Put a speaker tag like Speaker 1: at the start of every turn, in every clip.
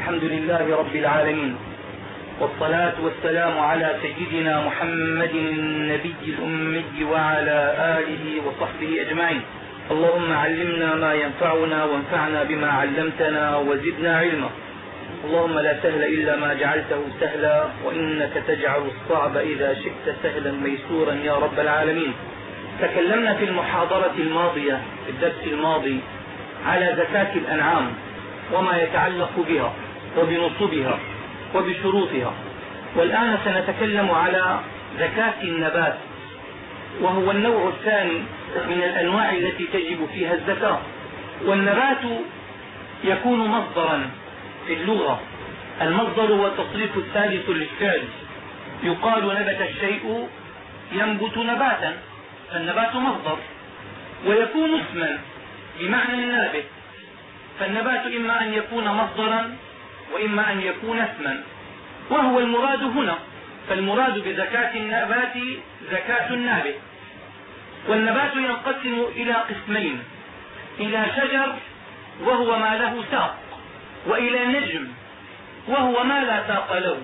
Speaker 1: الحمد لله رب العالمين والصلاة والسلام على سيدنا محمد النبي الأمي وعلى آله وصحبه أجمعين. اللهم علمنا ما ينفعنا وانفعنا بما علمتنا وزدنا علما. اللهم لا سهل إلا ما جعلته سهلا وإنك تجعل الصعب إذا شئت سهلا ميسورا يا رب العالمين. تكلمنا في المحاضرة الماضية في الدرس الماضي على زكاة الأنعام وما يتعلق بها. وبنصبها وبشروطها. والآن سنتكلم على زكاة النبات وهو النوع الثاني من الأنواع التي تجب فيها الزكاة. والنبات يكون مصدرا في اللغة. المصدر هو التصريف الثالث للفعل. يقال نبت الشيء ينبت نباتا فالنبات مصدر. ويكون اسما بمعنى النابت فالنبات إما أن يكون مصدرا وإما أن يكون اسما. وهو المراد هنا فالمراد بزكاة النبات زكاة النابت. والنبات ينقسم إلى قسمين إلى شجر وهو ما له ساق وإلى نجم وهو ما لا ساق له.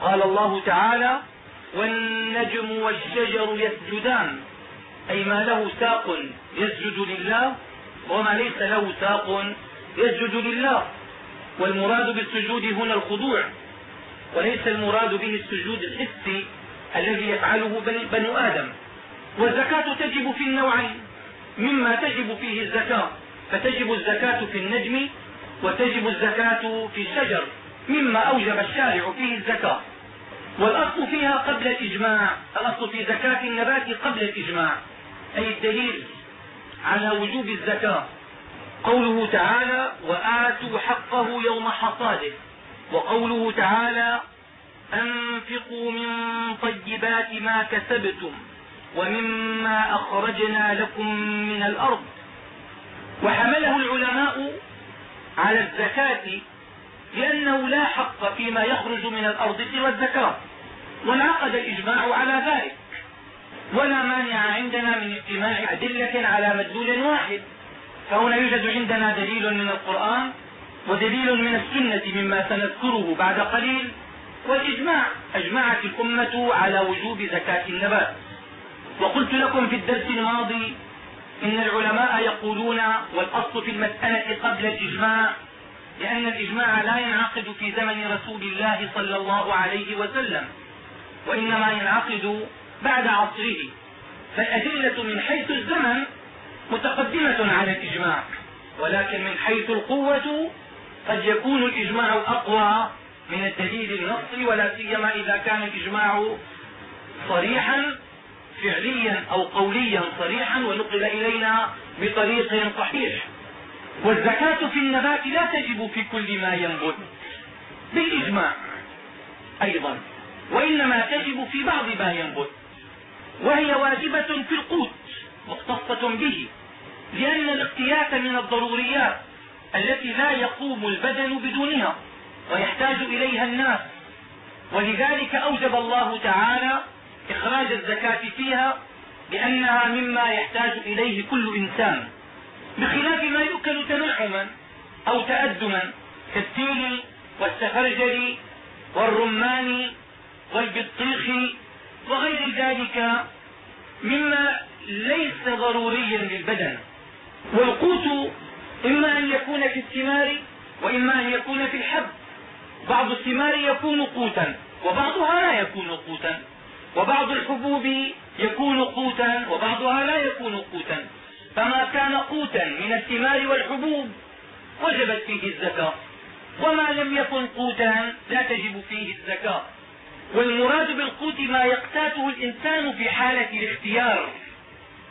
Speaker 1: قال الله تعالى والنجم والشجر يسجدان أي ما له ساق يسجد لله وما ليس له ساق يسجد لله. والمراد بالسجود هنا الخضوع وليس المراد به السجود الحسي الذي يفعله بنو آدم. والزكاة تجب في النوعين مما تجب فيه الزكاة فتجب الزكاة في النجم وتجب الزكاة في الشجر مما أوجب الشارع فيه الزكاة. والأصل فيها قبل الإجماع الأصل في زكاة النبات قبل الإجماع أي الدليل على وجوب الزكاة. قوله تعالى وآتوا حقه يوم حصاده. وقوله تعالى أنفقوا من طيبات ما كسبتم ومما أخرجنا لكم من الأرض. وحمله العلماء على الزكاة لأنه لا حق فيما يخرج من الأرض سوى الزكاة. وانعقد الإجماع على ذلك. ولا مانع عندنا من اجتماع أدلة على مدلول واحد. فهنا يوجد عندنا دليل من القرآن ودليل من السنة مما سنذكره بعد قليل والإجماع أجمعت الأمة على وجوب زكاة النبات. وقلت لكم في الدرس الماضي إن العلماء يقولون والأصل في المسألة قبل الإجماع لأن الإجماع لا ينعقد في زمن رسول الله صلى الله عليه وسلم وإنما ينعقد بعد عصره. فالأدلة من حيث الزمن متقدمة على الإجماع ولكن من حيث القوة قد يكون الإجماع أقوى من الدليل النصي ولا سيما إذا كان الإجماع صريحا فعليا أو قوليا صريحا ونقل إلينا بطريق صحيح. والزكاة في النبات لا تجب في كل ما ينبت. بالإجماع أيضا وإنما تجب في بعض ما ينبت وهي واجبة في القوت مختصة به. لأن الاقتيات من الضروريات التي لا يقوم البدن بدونها ويحتاج إليها الناس. ولذلك أوجب الله تعالى إخراج الزكاة فيها لأنها مما يحتاج إليه كل إنسان. بخلاف ما يؤكل تنعما أو تأدما كالتين والسفرجل والرمان والبطيخ وغير ذلك مما ليس ضروريا للبدن. والقوت إما أن يكون في الثمار وإما أن يكون في الحب. بعض الثمار يكون قوتا وبعضها لا يكون قوتا. وبعض الحبوب يكون قوتا وبعضها لا يكون قوتا. فما كان قوتا من الثمار والحبوب وجبت فيه الزكاة. وما لم يكن قوتا لا تجب فيه الزكاة. والمراد بالقوت ما يقتاته الإنسان في حالة الاختيار.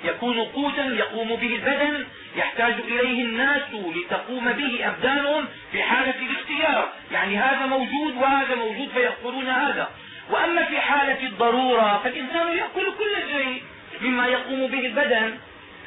Speaker 1: يكون قوتا يقوم به البدن يحتاج إليه الناس لتقوم به أبدانهم في حالة الاختيار. يعني هذا موجود وهذا موجود فيأكلون هذا. وأما في حالة الضرورة فالإنسان يأكل كل شيء مما يقوم به البدن.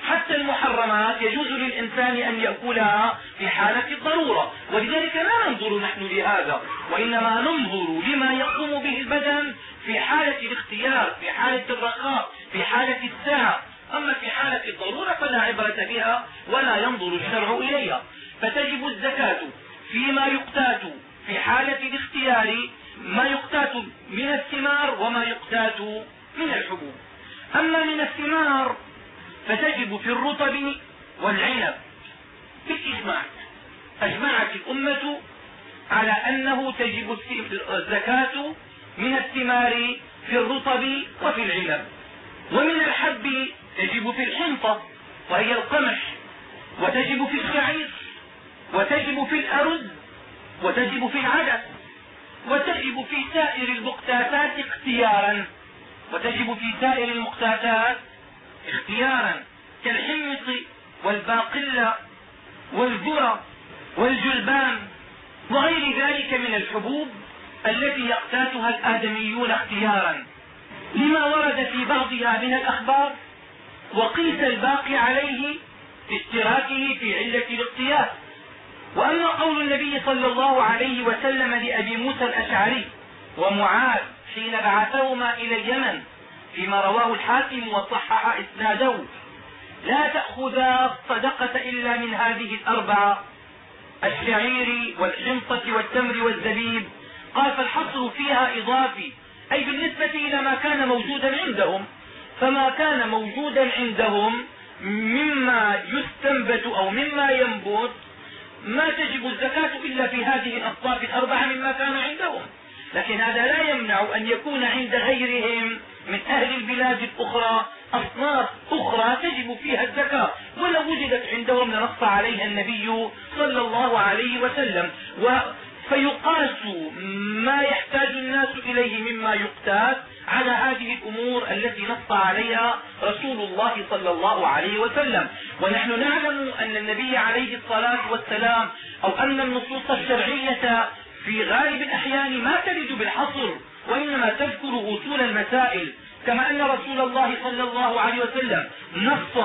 Speaker 1: حتى المحرمات يجوز للإنسان أن يأكلها في حالة الضرورة. ولذلك لا ننظر نحن لهذا وإنما ننظر لما يقوم به البدن في حالة الاختيار في حالة الرخاء في حالة الساعة أما في حالة الضرورة فلا عبرة بها ولا ينظر الشرع إليها. فتجب الزكاة فيما يقتات في حالة الاختيار ما يقتات من الثمار وما يقتات من الحبوب. أما من الثمار فتجب في الرطب والعنب بالإجماع. أجمعت الأمة على أنه تجب الزكاة من الثمار في الرطب وفي العنب. ومن الحب تجب في الحنطة وهي القمح وتجب في الشعير وتجب في الأرز وتجب في العدس وتجب في سائر المقتاتات اختيارا وتجب في سائر المقتاتات اختيارا كالحنط والباقلة والذرة والجلبان وغير ذلك من الحبوب التي يقتاتها الآدميون اختيارا. لما ورد في بعضها من الأخبار وقيس الباقي عليه باشتراكه في علة الاقتياس. وأما قول النبي صلى الله عليه وسلم لأبي موسى الأشعري ومعاذ حين بعثهما إلى اليمن فيما رواه الحاكم وصحح إسناده لا تأخذا الصدقة إلا من هذه الأربعة الشعير والحنطة والتمر والزبيب. قال فالحصر فيها إضافي أي بالنسبة إلى ما كان موجودا عندهم. فما كان موجودا عندهم مما يستنبت أو مما ينبت ما تجب الزكاة إلا في هذه الأصناف الأربعة مما كان عندهم. لكن هذا لا يمنع أن يكون عند غيرهم من أهل البلاد الأخرى أصناف أخرى تجب فيها الزكاة. ولو وجدت عندهم لنص عليها النبي صلى الله عليه وسلم. و فيقاس ما يحتاج الناس إليه مما يقتات على هذه الأمور التي نص عليها رسول الله صلى الله عليه وسلم. ونحن نعلم أن النبي عليه الصلاة والسلام أو أن النصوص الشرعية في غالب الأحيان ما ترد بالحصر وإنما تذكر أصول المسائل. كما أن رسول الله صلى الله عليه وسلم نص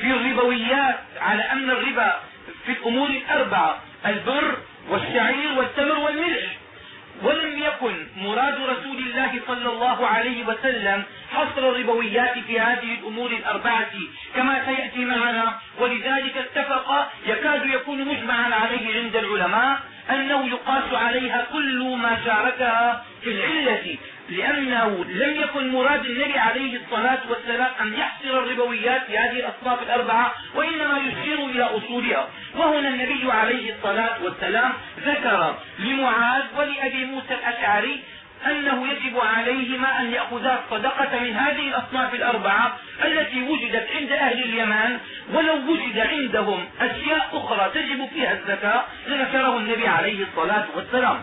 Speaker 1: في الربويات على أن الربا في الأمور الأربعة البر والشعير والتمر والملح. ولم يكن مراد رسول الله صلى الله عليه وسلم حصر الربويات في هذه الأمور الأربعة كما سيأتي معنا ولذلك اتفق يكاد يكون مجمعا عليه عند العلماء أنه يقاس عليها كل ما شاركها في العلة لأنه لم يكن مراد النبي عليه الصلاة والسلام أن يحصر الربويات في هذه الأصناف الأربعة وإنما يشير إلى أصولها. وهنا النبي عليه الصلاة والسلام ذكر لمعاذ ولأبي موسى الأشعري أنه يجب عليهما أن يأخذا الصدقة من هذه الأصناف الأربعة التي وجدت عند أهل اليمن ولو وجد عندهم أشياء أخرى تجب فيها الزكاة لذكره النبي عليه الصلاة والسلام.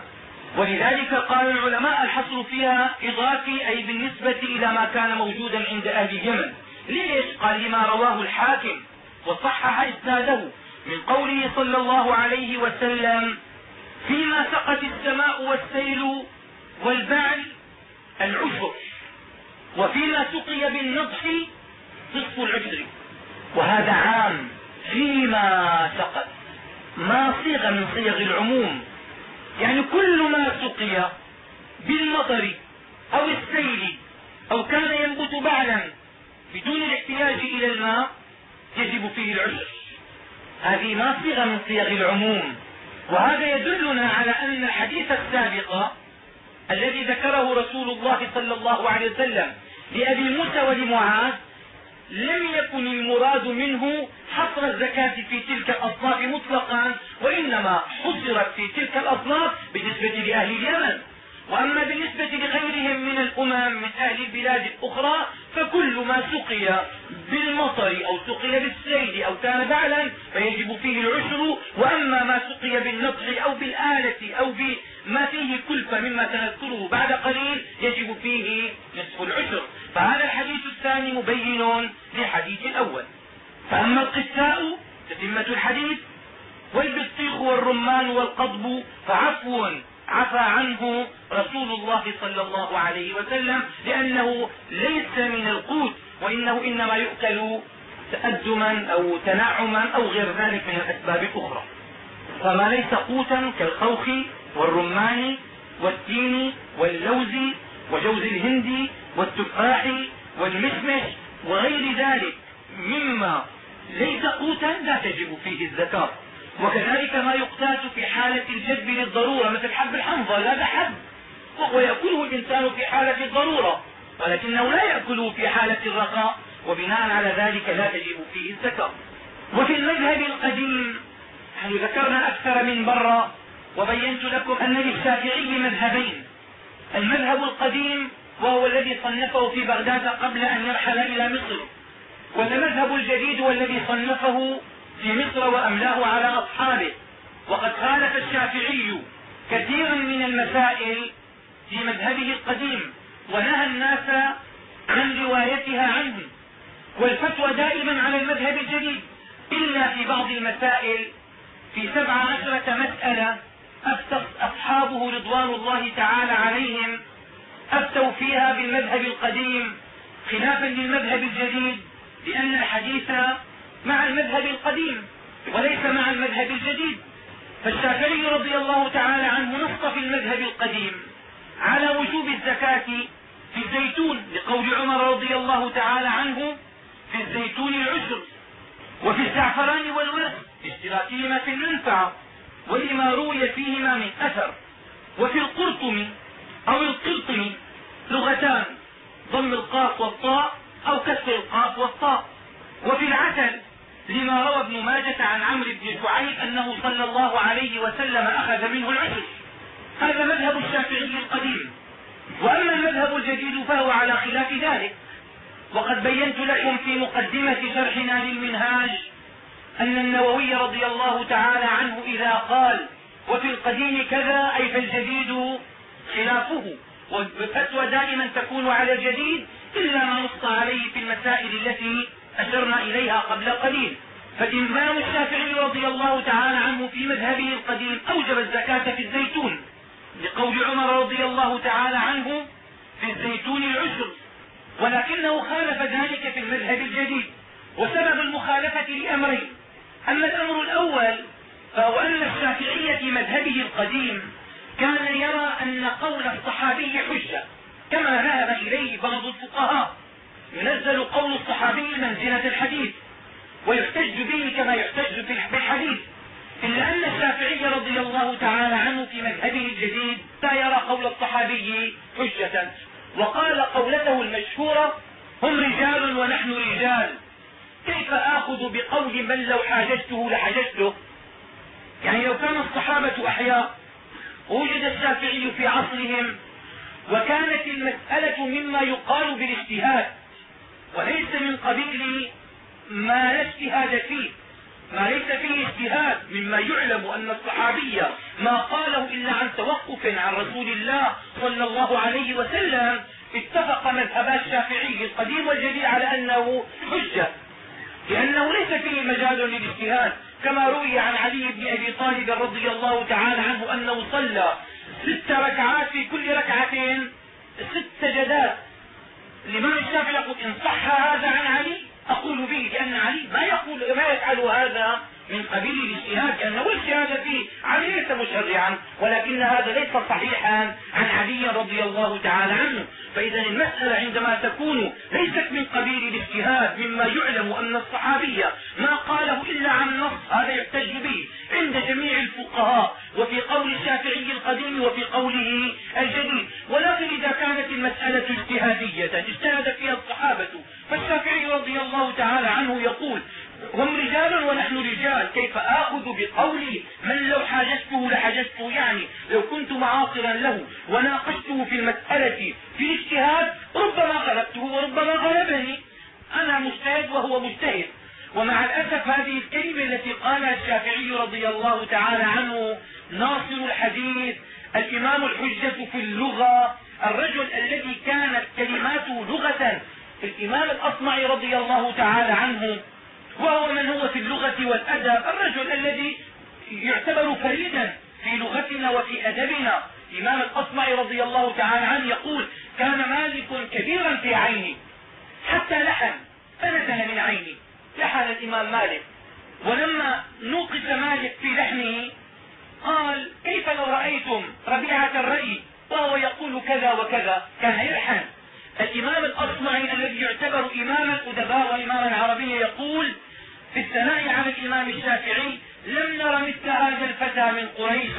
Speaker 1: ولذلك قال العلماء الحصر فيها إضافي أي بالنسبة إلى ما كان موجودا عند أهل اليمن. ليش؟ قال لما رواه الحاكم وصحح إسناده من قوله صلى الله عليه وسلم فيما سقت السماء والسيل والبعل العشر وفيما سقي بالنضح نصف العشر. وهذا عام فيما سقت ما صيغ من صيغ العموم. يعني كل ما سقي بالمطر أو السيل أو كان ينبت بعلا بدون الاحتياج إلى الماء يجب فيه العشر هذه ما صيغة من صيغ العموم. وهذا يدلنا على أن الحديث السابق الذي ذكره رسول الله صلى الله عليه وسلم لأبي موسى ولمعاذ لم يكن المراد منه حصر الزكاة في تلك الأصناف مطلقا وإنما حصرت في تلك الأصناف بالنسبة لأهل اليمن. من أهل البلاد الأخرى فكل ما سقي بالمطر أو سقي بالسيل أو كان بعلا فيجب فيه العشر وأما ما سقي بالنطح أو بالآلة أو بما فيه كلفة مما سنذكره بعد قليل يجب فيه نصف العشر. فهذا الحديث الثاني مبين للحديث الأول. فأما القساء تتمة الحديث والبطيخ والرمان والقضب فعفو عفى عنه رسول الله صلى الله عليه وسلم لأنه ليس من القوت وإنه إنما يؤكل تأدما أو تنعما أو غير ذلك من الأسباب الأخرى. فما ليس قوتا كالخوخ والرمان والتين واللوز وجوز الهند والتفاح والمشمش وغير ذلك. مما ليس قوتا لا تجب فيه الزكاة. وكذلك ما يقتات في حالة الجذب للضرورة مثل حب الحنظل هذا حب وهو يأكله الإنسان في حالة الضرورة ولكنه لا يأكله في حالة الرخاء وبناء على ذلك لا تجب فيه الزكاة وفي المذهب القديم نحن ذكرنا أكثر من مرة وبينت لكم أن للشافعي مذهبين. المذهب القديم وهو الذي صنفه في بغداد قبل أن يرحل إلى مصر والمذهب الجديد والذي صنفه في مصر وأملاه على أصحابه. وقد خالف الشافعي كثيرا من المسائل في مذهبه القديم ونهى الناس عن روايتها عنه. والفتوى دائما على المذهب الجديد إلا في بعض المسائل في سبع عشرة مسألة أفتى أصحابه رضوان الله تعالى عليهم أفتوا فيها بالمذهب القديم خلافا للمذهب الجديد لأن الحديث مع المذهب القديم وليس مع المذهب الجديد. فالشافعي رضي الله تعالى عنه نص في المذهب القديم على وجوب الزكاة في الزيتون لقول عمر رضي الله تعالى عنه في الزيتون العشر وفي الزعفران والورق لاشتراكهما في المنفعة ولما روي فيهما من أثر وفي القرطم أو القرطم لغتان ضم القاف والطاء أو كسر القاف والطاء وفي العسل لما روى ابن ماجة عن عمرو بن شعيب أنه صلى الله عليه وسلم أخذ منه العشر هذا مذهب الشافعي القديم. وأما المذهب الجديد فهو على خلاف ذلك. وقد بينت لكم في مقدمة شرحنا للمنهاج أن النووي رضي الله تعالى عنه إذا قال وفي القديم كذا أي فالجديد خلافه. والفتوى دائما تكون على الجديد إلا ما نص عليه في المسائل التي أشرنا إليها قبل قليل. فالإمام الشافعي رضي الله تعالى عنه في مذهبه القديم أوجب الزكاة في الزيتون لقول عمر رضي الله تعالى عنه في الزيتون العشر ولكنه خالف ذلك في المذهب الجديد. وسبب المخالفة لأمرين أما الأمر الأول فهو أن الشافعي في مذهبه القديم كان يرى أن قول الصحابي حجة كما ذهب إليه بعض الفقهاء. ينزل قول الصحابي منزلة الحديث ويحتج به كما يحتج بالحديث. إلا أن الشافعي رضي الله تعالى عنه في مذهبه الجديد لا يرى قول الصحابي حجة. وقال قولته المشهورة هم رجال ونحن رجال. كيف آخذ بقول من لو حاججته لحججته يعني لو كان الصحابة أحياء ووجد الشافعي في عصرهم وكانت المسألة مما يقال بالاجتهاد. وليس من قبيل ما لا اجتهاد فيه. ما ليس فيه اجتهاد مما يعلم أن الصحابي ما قاله إلا عن توقف عن رسول الله صلى الله عليه وسلم. اتفق مذهبا الشافعي القديم والجديد على أنه حجة لأنه ليس فيه مجال للاجتهاد. كما روي عن علي بن أبي طالب رضي الله تعالى عنه أنه صلى ست ركعات في كل ركعتين ست سجدات الإمام الشافعي يقول إن صح هذا عن علي؟ أقول به لأن علي ما يقول ما يفعل هذا من قبيل الاجتهاد لأنه الاجتهاد فيه علي ليس مشرعا ولكن هذا ليس صحيحا عن علي رضي الله تعالى عنه. فإذا المسألة عندما تكون ليست من قبيل الاجتهاد مما يعلم أن الصحابي ما قاله إلا عن نص هذا يحتج به. عند جميع الفقهاء وفي قول الشافعي القديم وفي قوله الجديد. ولكن إذا كانت المسألة اجتهادية اجتهد فيها الصحابة. فالشافعي رضي الله تعالى عنه يقول هم رجال ونحن رجال. كيف آخذ بقولي من لو حاججته لحججته يعني لو كنت معاصرا له وناقشته في المسألة في الاجتهاد ربما غلبته وربما غلبني. أنا مجتهد وهو مجتهد. ومع الأسف هذه الكلمة التي قالها الشافعي رضي الله تعالى عنه ناصر الحديث الإمام الحجة في اللغة الرجل الذي كانت كلماته لغة الإمام الأصمعي رضي الله تعالى عنه. وهو من هو في اللغة والأدب. الرجل الذي يعتبر فريدا في لغتنا وفي أدبنا. الإمام الأصمعي رضي الله تعالى عنه يقول كان مالك كبيرا في عيني حتى لحن فنزل من عيني. لحن الإمام مالك. ولما نوقش مالك في لحنه قال كيف لو رأيتم ربيعة الرأي؟ وهو يقول كذا وكذا. كان يلحن. الإمام الأصمعي الذي يعتبر إمام الأدباء وإماما عربيا يقول في الثناء على الإمام الشافعي لم نر مثل هذا الفتى من قريش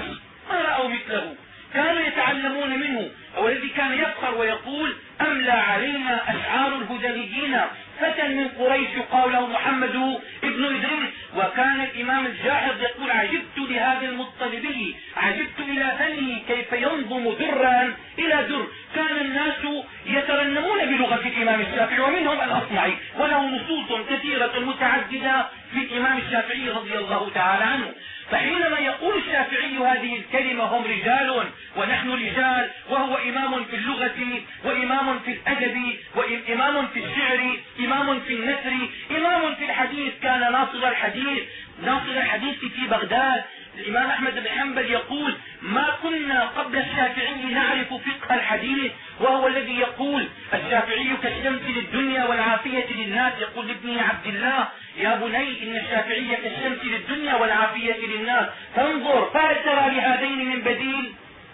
Speaker 1: ما رأوا مثله؟ كانوا يتعلمون منه والذي كان يفخر ويقول أملى علينا أشعار الهدليين فتى من قريش يقال له محمد ابن إدريس وكان الإمام الجاحظ يقول عجبت لهذا المطلبي عجبت إلى فنه كيف ينظم درا إلى در. كان الناس يترنمون بلغة الإمام الشافعي ومنهم الأصمعي وله نصوص كثيرة متعددة في الإمام الشافعي رضي الله تعالى عنه. فحينما يقول الشافعي هذه الكلمة هم رجال ونحن رجال وهو إمام في اللغة وإمام في الأدب وإمام في الشعر إمام في النثر إمام في الحديث. كان ناصر الحديث ناصر الحديث في بغداد. الإمام أحمد بن حنبل يقول ما كنا قبل الشافعي نعرف فقه الحديث وهو الذي يقول الشافعي كالشمس للدنيا والعافية للناس. يقول لابنه عبد الله يا بني إن الشافعي كالشمس للدنيا والعافية للناس. فانظر فهل ترى لهذين من بديل.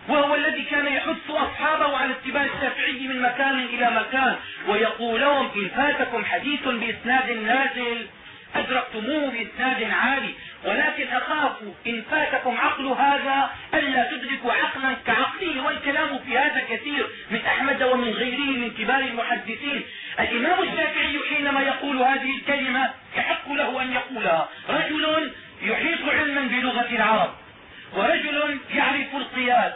Speaker 1: وهو الذي كان يحث أصحابه على اتباع الشافعي من مكان إلى مكان. ويقول لهم إن فاتكم حديث بإسناد نازل أدركتموه بإسناد عالي. ولكن أخاف إن فاتكم عقل هذا ألا تدركوا عقلا كعقله والكلام في هذا كثير من أحمد ومن غيره من كبار المحدثين. الإمام الشافعي حينما يقول هذه الكلمة يحق له أن يقولها رجل يحيط علما بلغة العرب ورجل يعرف القياس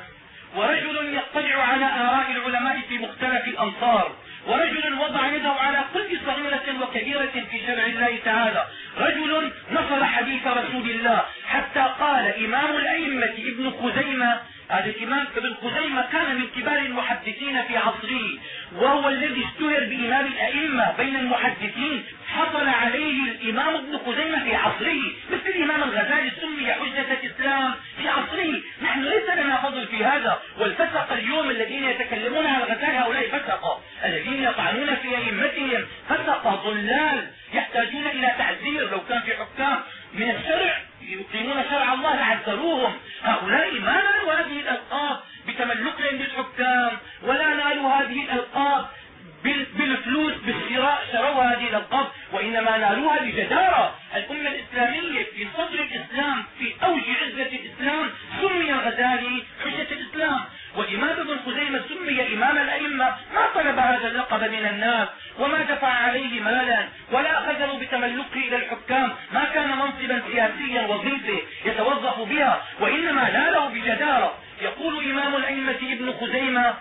Speaker 1: ورجل يطلع على آراء العلماء في مختلف الأمصار ورجل وضع يده على كل صغيرة وكبيرة في شرع الله تعالى رجل نصر حديث رسول الله حتى قال إمام الأئمة ابن خزيمة هذا الإمام ابن خزيمة كان من كبار المحدثين في عصره وهو الذي اشتهر بإمام الأئمة بين المحدثين حصل عليه الإمام ابن خزيمة في عصره مثل الإمام الغزالي سمي حجة الإسلام في عصره نحن ليس لنا فضل في هذا. والفسق اليوم الذين يتكلمون عن الغزالي هؤلاء فسقة الذين يطعنون في أئمتهم فسقة ضلال. يحتاجون إلى تعزير. لو كان في حكام من الشرع يقيمون شرع الله لعذروهم هؤلاء ما نالوا هذه الألقاب بتملكهم للحكام ولا نالوا هذه الألقاب بالفلوس بالشراء شروا هذه الالقاب وإنما نالوها بجداره الأمة الإسلامية في صدر الإسلام في أوج عزة الإسلام سمي الغزالي حجة الإسلام. والامام ابن خزيمة سمي إمام الأئمة. ما طلب هذا اللقب من الناس وما دفع عليه مالا ولا أخذه بتملكه إلى الحكام. ما كان منصبا سياسيا وظيفه يتوظف بها وإنما ناله بجدارة. يقول إمام الأئمة ابن خزيمة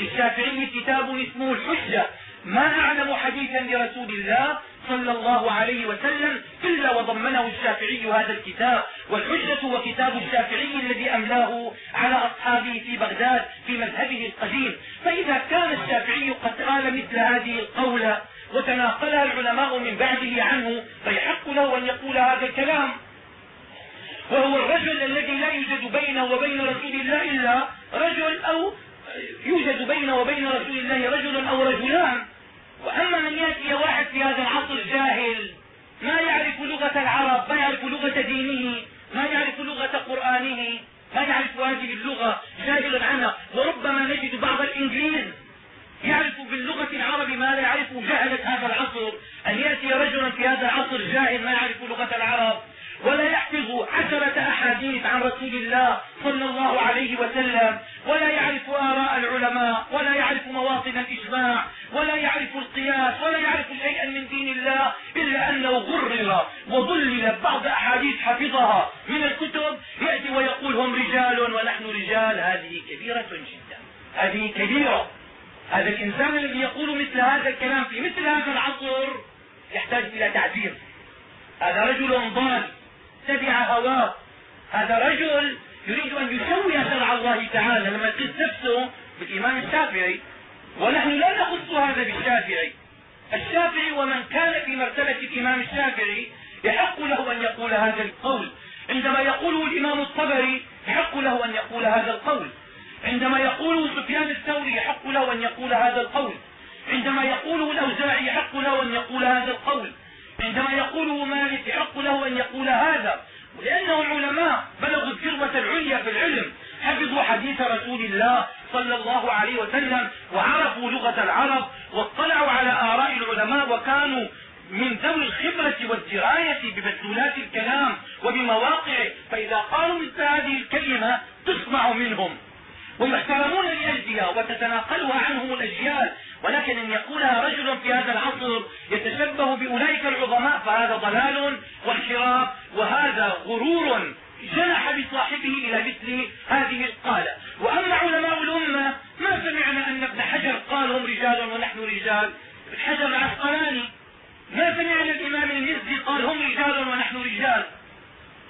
Speaker 1: للشافعي كتاب اسمه الحجة. ما أعلم حديثا لرسول الله صلى الله عليه وسلم إلا وضمنه الشافعي هذا الكتاب. والحجة هو كتاب الشافعي الذي أملاه على أصحابه في بغداد في مذهبه القديم. فإذا كان الشافعي قد قال مثل هذه القولة وتناقلها العلماء من بعده عنه فيحق له أن يقول هذا الكلام. وهو الرجل الذي لا يوجد بينه وبين رسول الله إلا رجل أو يوجد بينه وبين رسول الله رجل أو رجلان وأما من يأتي واحد في هذا العصر جاهل ما يعرف لغة العرب ما يعرف لغة دينه ما يعرف لغة قرآنه ما يعرف هذه اللغة جاهل عنها وربما نجد بعض الإنجليز يعرف باللغة العرب ما لا يعرفه جهلة هذا العصر. أن يأتي رجل في هذا العصر جاهل ما يعرف لغة العرب. ولا يحفظ عشرة أحاديث عن رسول الله صلى الله عليه وسلم ولا يعرف آراء العلماء ولا يعرف مواطن الإجماع ولا يعرف القياس ولا يعرف شيئا من دين الله إلا أنه غرر وضلل بعض أحاديث حفظها من الكتب يأتي ويقول هم رجال ونحن رجال هذه كبيرة جدا. هذه كبيرة. هذا الإنسان الذي يقول مثل هذا الكلام في مثل هذا العصر يحتاج إلى تعذير هذا رجل ضال. تبع هواه هذا رجل يريد أن يسوي شرع الله تعالى لما يقيس نفسه بالإمام الشافعي ونحن لا نخص هذا بالشافعي. الشافعي ومن كان في مرتبة الإمام الشافعي يحق له أن يقول هذا القول. عندما يقوله الإمام الطبري يحق له أن يقول هذا القول. عندما يقوله سفيان الثوري يحق له أن يقول هذا القول. عندما يقوله الأوزاعي يحق له أن يقول هذا القول. عندما يقوله مالك يحق له أن يقول هذا لأنه العلماء بلغوا الذروة العليا في العلم حفظوا حديث رسول الله صلى الله عليه وسلم وعرفوا لغة العرب واطلعوا على آراء العلماء وكانوا من ذوي الخبرة والدراية بمدلولات الكلام وبمواقعه فإذا قالوا مثل هذه الكلمة تسمع منهم. ويحترمون لأجلها وتتناقلها عنهم الأجيال ولكن إن يقولها رجل في هذا العصر يتشبه بأولئك العظماء فهذا ضلال وانحراف وهذا غرور جنح بصاحبه إلى مثل هذه القالة. وأما علماء الأمة ما سمعنا أن ابن حجر قال هم رجال ونحن رجال؟ ابن حجر العسقلاني ما سمعنا الإمام المزي قال هم رجال ونحن رجال؟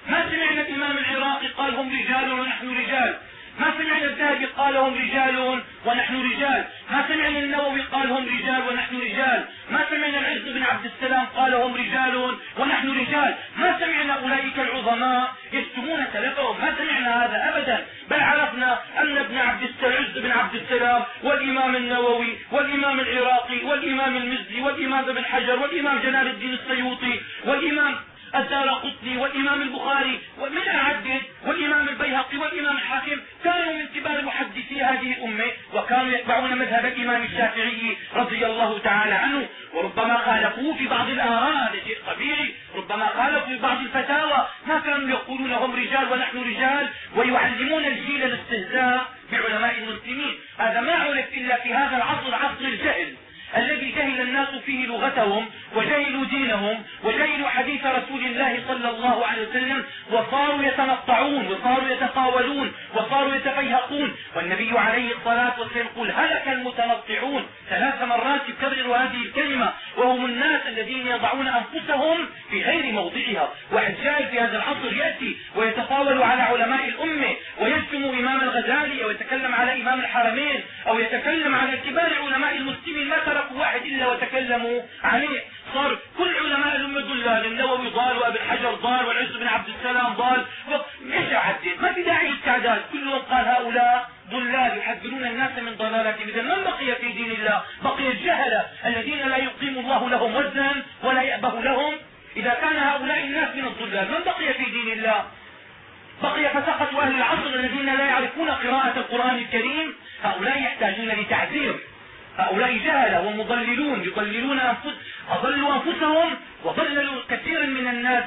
Speaker 1: ما سمعنا الإمام العراقي قال هم رجال ونحن رجال؟ ما سمعنا الذهبي قال هم رجال ونحن رجال. ما سمعنا النووي قال هم رجال ونحن رجال. ما سمعنا العز بن عبد السلام قال هم رجال ونحن رجال. ما سمعنا أولئك العظماء يشتمون سلفهم. ما سمعنا هذا أبدا. بل عرفنا أن ابن عبد العز بن عبد السلام والإمام النووي والإمام العراقي والإمام المزي والإمام ابن حجر والإمام جلال الدين السيوطي والإمام الدار قطني والامام البخاري ومن اعدد والامام البيهقي والامام الحاكم كانوا من كبار محدثي هذه الأمة وكانوا يتبعون مذهب الإمام الشافعي رضي الله تعالى عنه. وربما خالفوه في بعض الآراء هذا شيء طبيعي ربما خالفوا في بعض الفتاوى. ما كانوا يقولون هم رجال ونحن رجال ويعلمون الجيل الاستهزاء بعلماء المسلمين. هذا ما عرف إلا في هذا العصر عصر الجهل. الذي جهل الناس فيه لغتهم وجهلوا دينهم وجهلوا حديث رسول الله صلى الله عليه وسلم وصاروا يتنطعون وصاروا يتطاولون وصاروا يتفيهقون والنبي عليه الصلاة والسلام يقول هلك المتنطعون. ثلاث مرات يكرر هذه الكلمة وهم الناس الذين يضعون أنفسهم في غير موضعها. واحد جاي في هذا العصر يأتي ويتطاول على علماء الأمة ويشتم إمام الغزالي أو يتكلم على إمام الحرمين أو يتكلم على كبار علماء المسلمين. ما تركوا واحد إلا وتكلموا عليه صار كل علماء الأمة ضلال النووي ضال وابن حجر ضال والعز بن عبد السلام ضال. إيش اعدد ما في داعي للتعداد. كلهم قال هؤلاء ضلال يحذرون الناس من ضلالتهم اذا من بقي في دين الله؟ بقي الجهله الذين لا يقيم الله لهم وزنا ولا يأبه لهم. إذا كان هؤلاء الناس من الضلال من بقي في دين الله؟ بقي فسقة أهل العصر الذين لا يعرفون قراءة القرآن الكريم؟ هؤلاء يحتاجون لتعذير هؤلاء جهله ومضللون يضللون أنفس أضلوا أنفسهم وضللوا كثيرا من الناس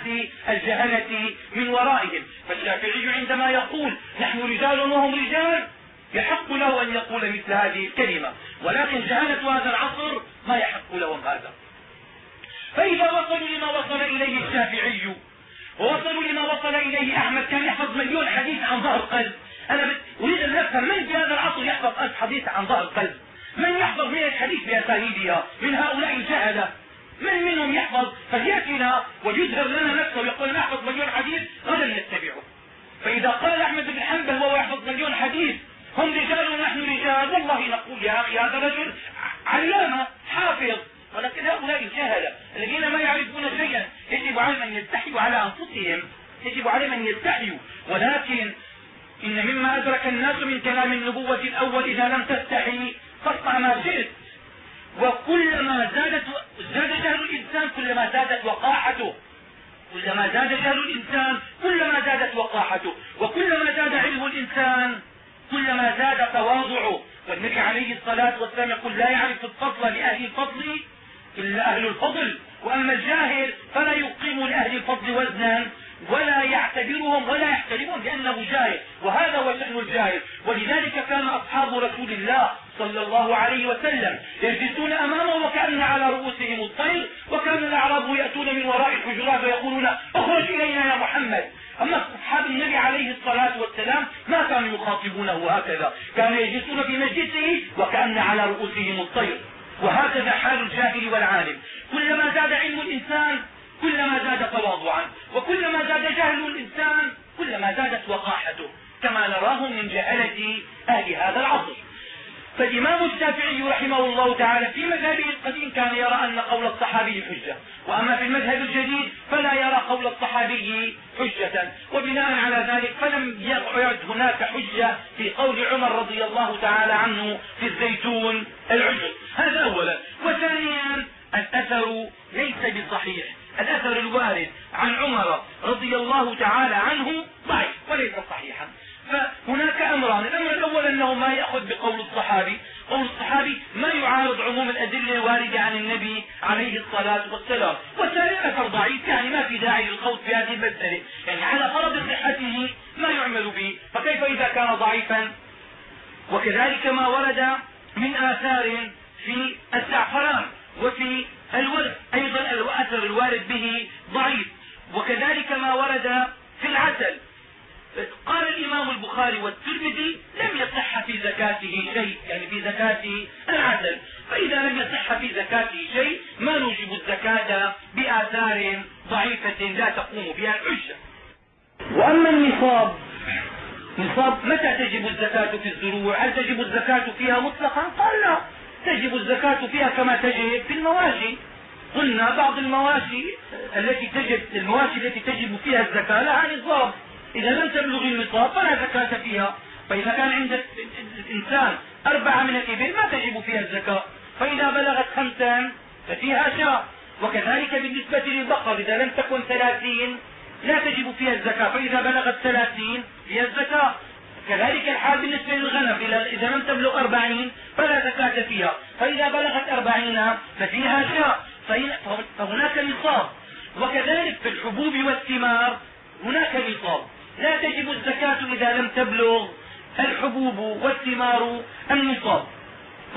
Speaker 1: الجهلة من ورائهم. فالشافعي عندما يقول نحن رجال وهم رجال يحق له أن يقول مثل هذه الكلمة. ولكن جهلة هذا العصر ما يحق لهم هذا. فإذا وصلوا لما وصل إليه الشافعي ووصلوا لما وصل إليه أحمد كان يحفظ مليون حديث عن ظهر قلب. أنا أريد أن أفهم من في هذا العصر يحفظ ألف حديث عن ظهر قلب؟ من يحفظ من الحديث بأسانيدها من هؤلاء الجهله من منهم يحفظ فليأتنا ويظهر لنا نفسه ويقول نحفظ مليون حديث غدا نتبعه. فإذا قال أحمد بن حنبل وهو يحفظ مليون حديث هم رجال ونحن رجال والله نقول يا أخي هذا رجل علامة حافظ. ولكن هؤلاء الجهله الذين ما يعرفون شيئا يجب عليهم ان يستحيوا على أنفسهم يجب عليهم ان يستحيوا ولكن إن مما أدرك الناس من كلام النبوة الأول إذا لم تستحي فاصنع ما شئت وكلما زادت زاد جهل الإنسان كلما زادت وقاحته. كلما زاد جهل الإنسان كلما زادت وقاحته. وكلما زاد علم الإنسان كلما زاد تواضعه. والنبي عليه الصلاة والسلام يقول لا يعرف الفضل لأهل الفضل إلا أهل الفضل. وأما الجاهل فلا يقيم لأهل الفضل وزنا ولا يعتبرهم ولا يحترمهم لأنه جاهل. وهذا هو شأن الجاهل. ولذلك كان أصحاب رسول الله صلى الله عليه وسلم يجلسون أمامه وكأن على رؤوسهم الطير وكأن الأعراب يأتون من وراء الحجرات ويقولون اخرج إلينا يا محمد. أما أصحاب النبي عليه الصلاة والسلام ما كانوا يخاطبونه هكذا كانوا يجلسون في مجلسه وكأن على رؤوسهم الطير. وهكذا حال الجاهل والعالم كلما زاد علم الانسان كلما زاد تواضعا وكلما زاد جهل الانسان كلما زادت وقاحته كما نراه من جهله أهل هذا العصر فالإمام الشافعي رحمه الله تعالى في مذهبه القديم كان يرى أن قول الصحابي حجة وأما في المذهب الجديد فلا يرى قول الصحابي حجة وبناء على ذلك فلم يعد هناك حجة في قول عمر رضي الله تعالى عنه في الزيتون العجل هذا أولا وثانيا الأثر ليس بصحيح الأثر الوارد عن عمر رضي الله تعالى عنه ضعيف وليس صحيحا فهناك امران الامر الأول انه ما ياخذ بقول الصحابي قول الصحابي ما يعارض عموم عموم الأدلة الواردة عن النبي عليه الصلاة والسلام والثاني أثر ضعيف يعني ما في داعي للخوض في هذه المسألة يعني على فرض صحته ما يعمل به فكيف إذا كان ضعيفا وكذلك ما ورد من آثار في الزعفران وفي الورد أيضا الأثر الوارد به ضعيف وكذلك ما ورد في العسل قال الإمام البخاري والترمذي لم يصح في زكاته شيء يعني في زكاة العسل فإذا لم يصح في زكاته شيء ما نوجب الزكاة بآثار ضعيفة لا تقوم بها الحجة وأما النصاب نصاب متى تجب الزكاة في الزروع هل تجب الزكاة فيها مطلقا؟ قال لا. تجب الزكاة فيها كما تجب في المواشي. قلنا بعض المواشي التي تجب المواشي التي تجب فيها الزكاة لها نصاب. إذا لم تبلغ النصاب فلا زكاة فيها. فإذا كان عند الإنسان أربعة من الإبل ما تجب فيها الزكاة. فإذا بلغت خمسا ففيها شاء وكذلك بالنسبة للبقر إذا لم تكن ثلاثين لا تجب فيها الزكاة. فإذا بلغت ثلاثين فيها الزكاة. كذلك الحال بالنسبة للغنم إذا لم تبلغ أربعين فلا زكاة فيها. فإذا بلغت أربعين ففيها شاء فهناك نصاب. وكذلك في الحبوب والثمار هناك نصاب. لا تجب الزكاة إذا لم تبلغ الحبوب والثمار النصاب.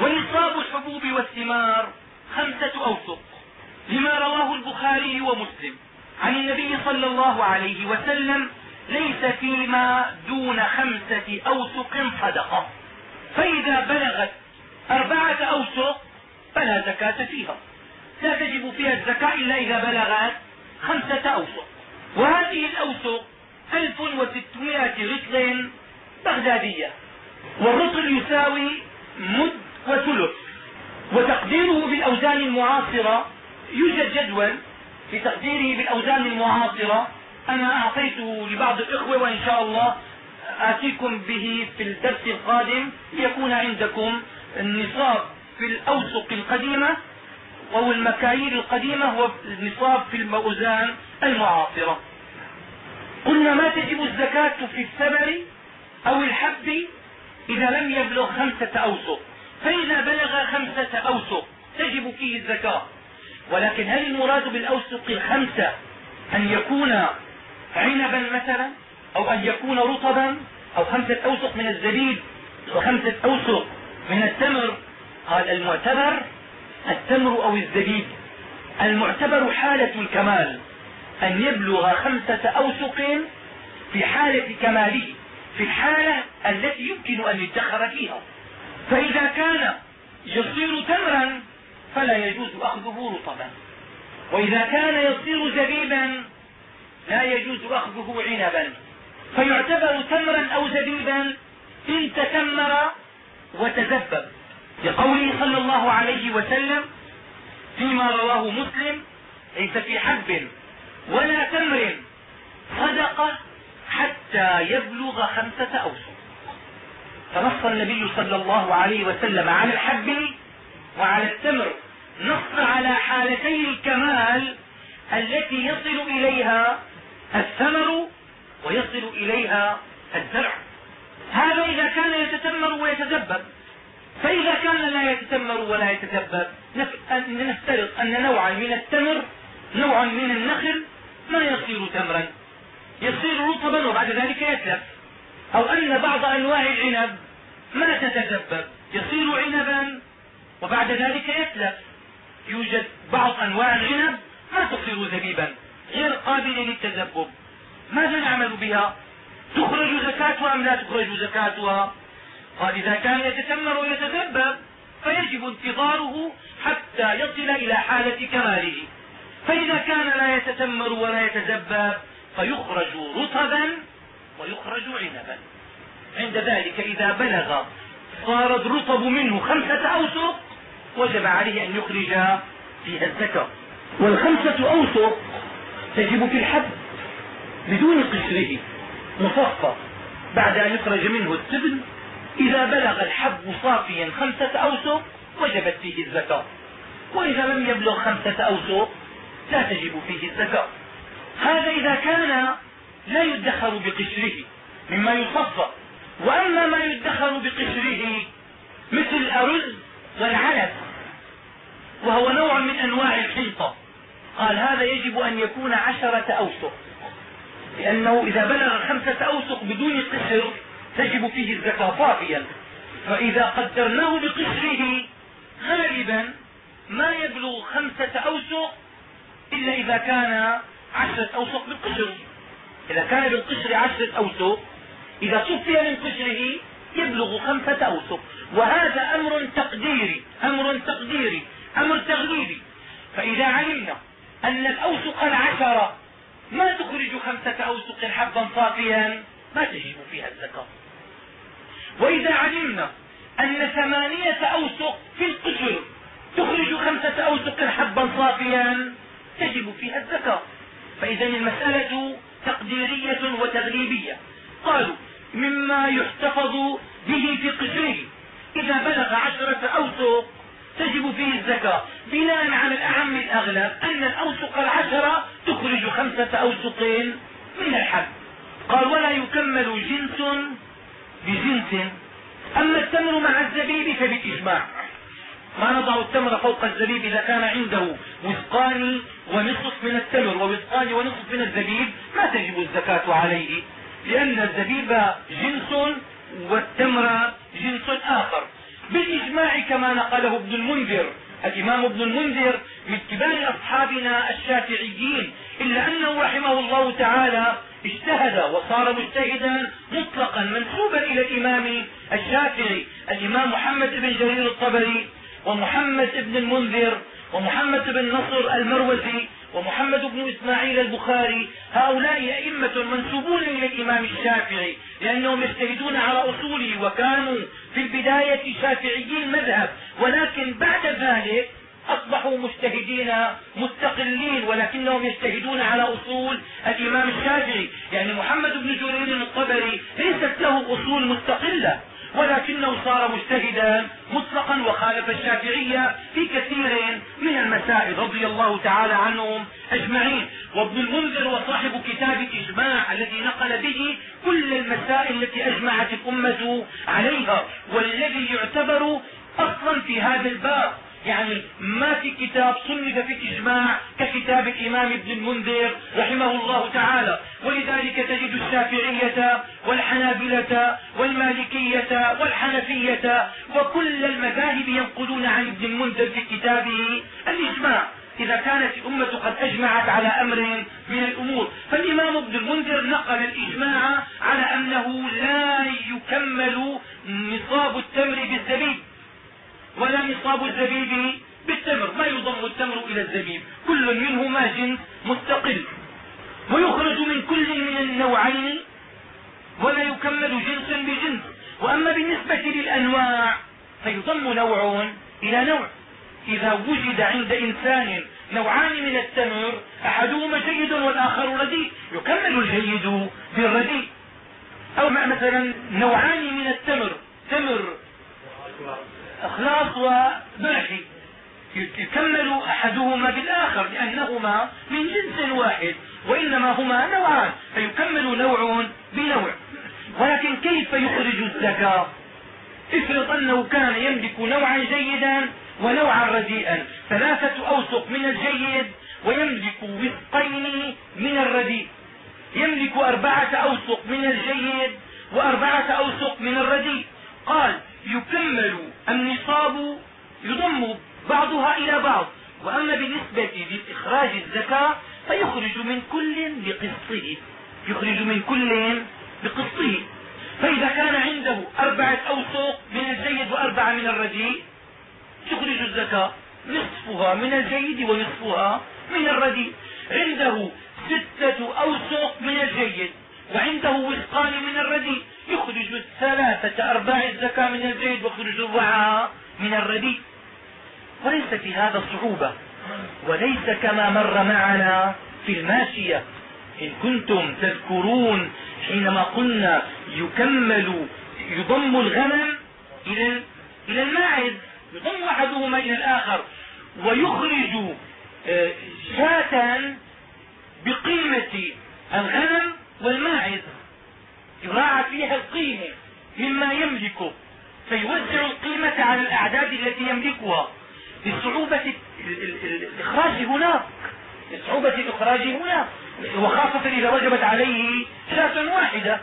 Speaker 1: ونصاب الحبوب والثمار خمسة أوسق لما رواه البخاري ومسلم. عن النبي صلى الله عليه وسلم ليس فيما دون خمسة أوسق صدقة. فإذا بلغت أربعة أوسق فلا زكاة فيها. لا تجب فيها الزكاة إلا إذا بلغت خمسة أوسق. وهذه الأوسق ألف وستمائة رطل بغدادية. والرطل يساوي مد وثلث. وتقديره بالأوزان المعاصرة يوجد جدول في تقديره بالأوزان المعاصرة أنا أعطيته لبعض الإخوة وإن شاء الله آتيكم به في الدرس القادم ليكون عندكم النصاب في الأوسق القديمة أو المكاييل القديمة هو النصاب في الموزان المعاصرة. قلنا ما تجب الزكاة في الثمر أو الحب إذا لم يبلغ خمسة أوسق؟ فإذا بلغ خمسة أوسق تجب فيه الزكاة. ولكن هل المراد بالأوسق الخمسة أن يكون عنبا مثلا أو أن يكون رطبا أو خمسة أوسق من الزبيب وخمسة أوسق من التمر. قال المعتبر التمر أو الزبيب. المعتبر حالة الكمال أن يبلغ خمسة أوسق في حالة كماله في الحالة التي يمكن أن يدخر فيها. فإذا كان يصير تمرا فلا يجوز أخذه رطبا. وإذا كان يصير زبيبا لا يجوز أخذه عنبا. فيعتبر تمرا أو زبيبا إن تتمر وتذبب. لقوله صلى الله عليه وسلم فيما رواه مسلم ليس في حب ولا تمر صدقة حتى يبلغ خمسة أوسق فنص النبي صلى الله عليه وسلم على الحب وعلى التمر. نص على حالتي الكمال التي يصل إليها الثمر ويصل إليها الزرع. هذا إذا كان يتتمر ويتذبب. فإذا كان لا يتتمر ولا يتذبب نفترض أن نوعا من التمر نوعا من النخل ما يصير تمرا؟ يصير رطبا وبعد ذلك يتلف أو أن بعض أنواع العنب ما تتذبب. يصير عنبا وبعد ذلك يتلف يوجد بعض أنواع العنب ما تصير زبيبا. غير قابلة للتذبب ماذا نعمل بها؟ تخرج زكاتها أم لا تخرج زكاتها؟ قال إذا كان يتتمر ويتذبب فيجب انتظاره حتى يصل إلى حالة كماله. فإذا كان لا يتتمر ولا يتذبب فيخرج رطبا ويخرج عنبا. عند ذلك إذا بلغ صار الرطب منه خمسة أوسق وجب عليه أن يخرج فيها الزكاة والخمسة أوسق تجب في الحب بدون قشره مصفى بعد أن يخرج منه التبن إذا بلغ الحب صافيا خمسة أوسق وجبت فيه الزكاة. وإذا لم يبلغ خمسة أوسق لا تجب فيه الزكاة. هذا إذا كان لا يدخر بقشره مما يصفى وأما ما يدخر بقشره مثل الأرز والعلف وهو نوع من أنواع الحنطة قال هذا يجب أن يكون عشرة أوسق. لأنه إذا بلغ خمسة أوسق بدون قشر تجب فيه الزكاة صافيا فإذا قدرناه بقشره غالبا ما يبلغ خمسة أوسق إلا إذا كان عشرة أوسق بالقشر إذا كان بالقشر عشرة أوسق إذا صفي من قشره يبلغ خمسة أوسق. وهذا أمر تقديري أمر تقديري أمر تغليبي. فإذا علمنا أن الأوسق العشرة ما تخرج خمسة أوسق حبا صافيا؟ ما تجب فيها الزكاة وإذا علمنا أن ثمانية أوسق في القشر تخرج خمسة أوسق حبا صافيا تجب فيها الزكاة فإذا المسألة تقديرية وتغليبية. قالوا مما يحتفظ به في قشره إذا بلغ عشرة أوسق تجب فيه الزكاة. بناء على الأعم الأغلب أن الأوسق العشرة تخرج خمسة أوسق من الحب قال ولا يكمل جنس بجنس. أما التمر مع الزبيب فبالإجماع ما نضع التمر فوق الزبيب إذا كان عنده وسقان ونصف من التمر ووسقان ونصف من الزبيب ما تجب الزكاة عليه لأن الزبيب جنس والتمر جنس آخر. بالإجماع كما نقله ابن المنذر. الإمام ابن المنذر من كبار أصحابنا الشافعيين إلا أنه رحمه الله تعالى اجتهد وصار مجتهدا مطلقا منسوبا إلى الإمام الشافعي الإمام محمد بن جرير الطبري ومحمد بن المنذر ومحمد بن نصر المروزي ومحمد بن إسماعيل البخاري هؤلاء أئمة منسوبون إلى الإمام الشافعي لأنهم يجتهدون على أصوله وكانوا في البداية شافعيي المذهب ولكن بعد ذلك أصبحوا مجتهدين مستقلين ولكنهم يجتهدون على أصول الإمام الشافعي. يعني محمد بن جرير الطبري ليست له أصول مستقلة. ولكنه صار مجتهدا مطلقا وخالف الشافعية في كثير من المسائل. رضي الله تعالى عنهم أجمعين. وابن المنذر وصاحب كتاب الإجماع الذي نقل به كل المسائل التي أجمعت الأمة عليها والذي يعتبر أصلا في هذا الباب. يعني ما في كتاب صنف في الإجماع ككتاب الإمام ابن المنذر رحمه الله تعالى. ولذلك تجد الشافعية والحنابلة والمالكية والحنفية وكل المذاهب ينقلون عن ابن المنذر في كتابه الإجماع. إذا كانت الأمة قد أجمعت على أمر من الأمور فالإمام ابن المنذر نقل الإجماع على أنه لا يكمل نصاب التمر بالزبيب. ولا نصاب الزبيب بالتمر ما يضم التمر إلى الزبيب. كل منهما جنس مستقل. ويخرج من كل من النوعين ولا يكمل جنس بجنس. وأما بالنسبة للأنواع فيضم نوع إلى نوع. إذا وجد عند إنسان نوعان من التمر أحدهما جيد والآخر رديء. يكمل الجيد بالرديء. أو مثلا نوعان من التمر تمر أخلاص وباحي يكمل أحدهما بالآخر لأنهما من جنس واحد وإنما هما نوعان فيكمل نوع بنوع. ولكن كيف يخرج الزكاه افرض أنه كان يملك نوعا جيدا ونوعا رديئا. ثلاثة أوسق من الجيد ويملك وسقين من الرديء. يملك أربعة أوسق من الجيد وأربعة أوسق من الرديء. قال يكمل النصاب يضم بعضها إلى بعض وأما بالنسبة لإخراج الزكاة فيخرج من كل بقسطه يخرج من كل بقسطه. فإذا كان عنده أربعة أوسق من الجيد وأربعة من الرديء تخرج الزكاة نصفها من الجيد ونصفها من الرديء عنده ستة أوسق من الجيد وعنده وسقان من الرديء يخرج الثلاثة أرباع الزكاة من الزيد ويخرج الربعة من الرديء. وليس في هذا صعوبة. وليس كما مر معنا في الماشية. إن كنتم تذكرون حينما قلنا يكمل يضم الغنم إلى إلى الماعز. يضم أحدهما إلى الآخر. ويخرج آه، شاة بقيمة الغنم والماعز. يراعى فيها القيمة مما يملكه فيوزع القيمة على الأعداد التي يملكها. لصعوبة الإخراج هناك. لصعوبة الإخراج هناك. وخاصة إذا وجبت عليه شاة واحدة.